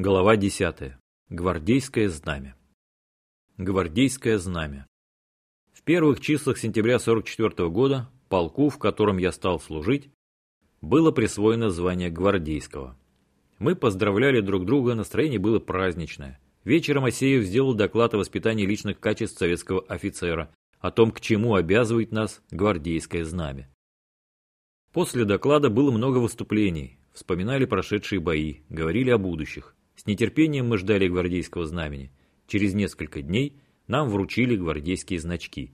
Глава 10. Гвардейское знамя. Гвардейское знамя. В первых числах сентября 44 года полку, в котором я стал служить, было присвоено звание гвардейского. Мы поздравляли друг друга, настроение было праздничное. Вечером Асеев сделал доклад о воспитании личных качеств советского офицера, о том, к чему обязывает нас гвардейское знамя. После доклада было много выступлений, вспоминали прошедшие бои, говорили о будущих. С нетерпением мы ждали гвардейского знамени. Через несколько дней нам вручили гвардейские значки.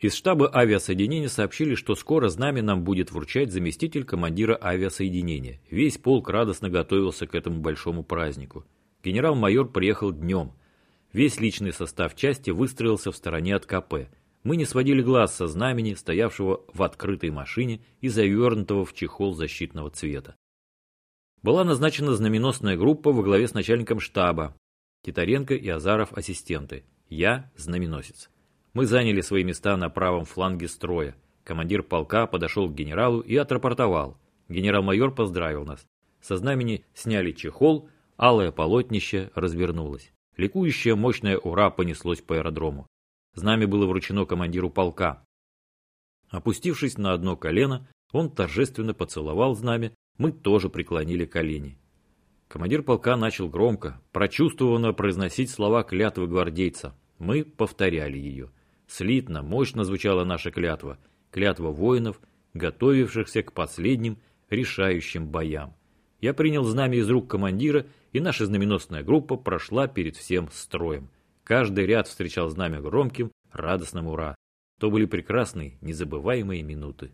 Из штаба авиасоединения сообщили, что скоро знамя нам будет вручать заместитель командира авиасоединения. Весь полк радостно готовился к этому большому празднику. Генерал-майор приехал днем. Весь личный состав части выстроился в стороне от КП. Мы не сводили глаз со знамени, стоявшего в открытой машине и завернутого в чехол защитного цвета была назначена знаменосная группа во главе с начальником штаба. Титаренко и Азаров ассистенты. Я знаменосец. Мы заняли свои места на правом фланге строя. Командир полка подошел к генералу и отрапортовал. Генерал-майор поздравил нас. Со знамени сняли чехол, алое полотнище развернулось. Ликующее мощное «Ура!» понеслось по аэродрому. Знамя было вручено командиру полка. Опустившись на одно колено, он торжественно поцеловал знамя мы тоже преклонили колени. Командир полка начал громко, прочувствованно произносить слова клятвы гвардейца. Мы повторяли ее. Слитно, мощно звучала наша клятва. Клятва воинов, готовившихся к последним решающим боям. Я принял знамя из рук командира, и наша знаменосная группа прошла перед всем строем. Каждый ряд встречал знамя громким, радостным «Ура!». То были прекрасные, незабываемые минуты.